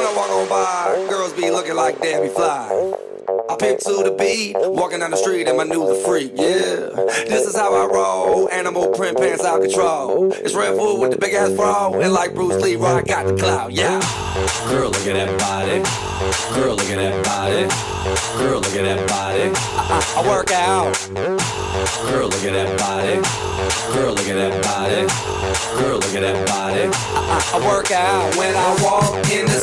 When I walk on by, girls be looking like Debbie Fly. I pick to the beat, walking down the street and my new the freak, yeah. This is how I roll, animal print pants out control. It's Red Bull with the big ass bra, and like Bruce Lee, I got the clout, yeah. Girl, look at that body. Girl, look at that body. Girl, look at that body. I, I work out. Girl, look at that body. Girl, look at that body. Girl, look at that body. I, I work out when I walk in the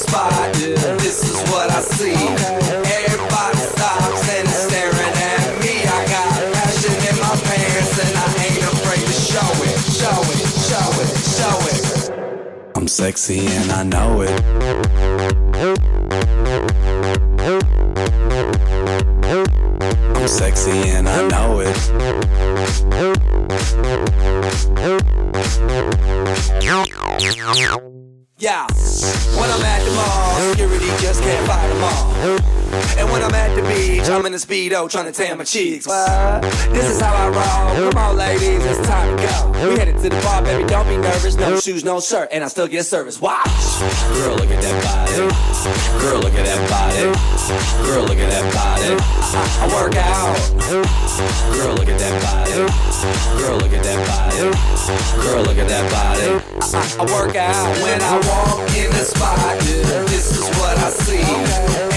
I'm sexy and I know it. I'm sexy and I know it. Yeah, when I'm at the mall, security just can't fight them all. And when I'm at the beach, I'm in a speedo trying to tan my cheeks. What? This is how I roll. Come on, ladies, it's go. We headed to the bar, baby. Don't be nervous. No shoes, no shirt, and I still get service. Watch. Girl, look at that body. Girl, look at that body. Girl, look at that body. I work out. Girl, look at that body. Girl, look at that body. Girl, look at that body. I work out when I walk in the spot. Yeah, this is what I see.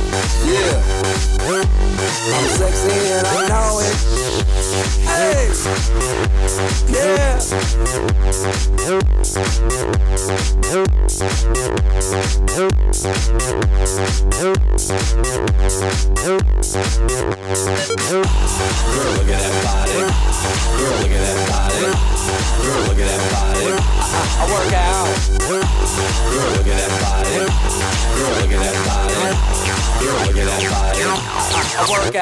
I'm sexy and I know it. Hey. Yeah. Girl, look at that body. Girl, look at that body. Girl, look at that body. I work out. Girl, look at that work.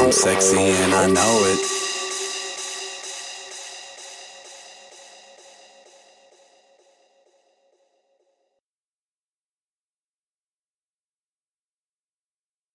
I'm sexy and I know it.